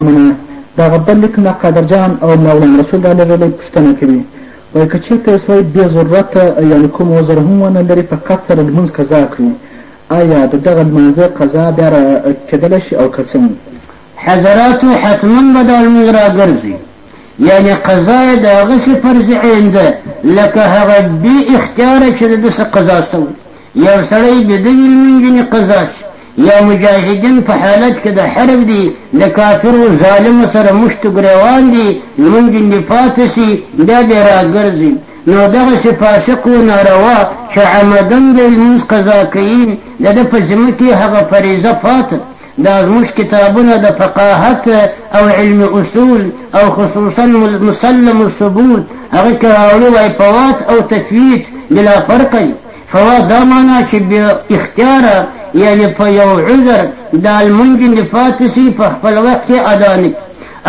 مننه دا غبل لیک ملا قادر جان او ملا غلام رسول را لېږلی پوښتنه کوي وایي که چېرته یو سړی بې ضرورته یعنې کوم عذر هم ونه لري په قصد سره لمونځ قضا کړي آیا د دغه لمانځه قضا بیا را کېدلی شي او که څنګه حضراتو حتما به دا لمونځ راګرځي یعنې قضا یې د هغسې فرض عین ده لکه هغه بې اختیاره چې د ده څه قضا سوی یو سړی د دې لمونځ نه قضا شي یا مجاهدین په حالت کې د حرب دي له کافرو ظالمو سره مشت ګریوان دي لمونځ نه پاتې شي دا به راګرځي نو دغسې فاسق و ناروا چې عمدن د لمونځ قضا کوي د ده په ذمه کې هغه فریضه پاته دا زموږ کتابونه د فقاهت او علم اصول او خصوصا مسلم الثبوت هغه کې راوړي وای فوات او تفویت بلا فرق په دا معنا چې بیا اختیاره یعنې په یو عذر دا لمونځ دې پاتې سي په خپل وخت کې ادا نه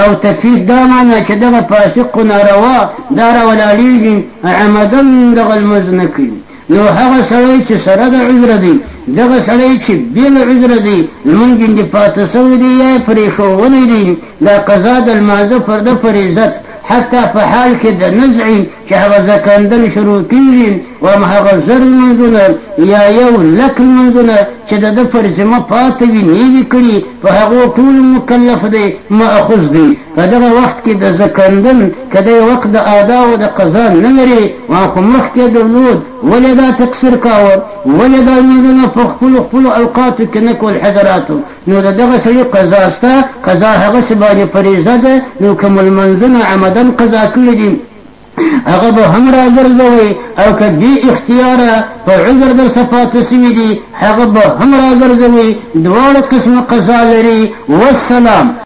او تفید دا معنا چې دغه فاسق ناروا دا راولاړېږي عمدا دغه لمونځ نه کوي نو هغه سړی چې سره د عذر دی دغه سړی چې بې له عذر دی لمونځ یې پاته سوی دی یا یې پرېښوولی دی دا قضا د لمانځه پر ده فریضت حتی په حال کې د نزع چې هغه زکندل شروع کیږي او هغه زر منځونه یا یو لک منځونه چې د ده پر ذمه پاتې وي نیوي کړي په هغو ټول مکلف دی مأخوذ دی په دغه وخت کې د زکندل که دی وخت د ادا او د قضا نه لري او خو مخکې درلود ولې دا تقصیر کاوه ولې دا لمونځونه په خپلو خپلو اوقاتو کې نه کول حضراتو نو د دغه سړي قضا سته قضا هغه څه باندې فریضه ده نو که مو لمونځونه عمدا قضا کړي دي هغه به هم راګرځوي او که بې اختیاره په عذر در څخه پاتې سوي دي هغه به هم راګرځوي دواړه قسمه قضا لري والسلام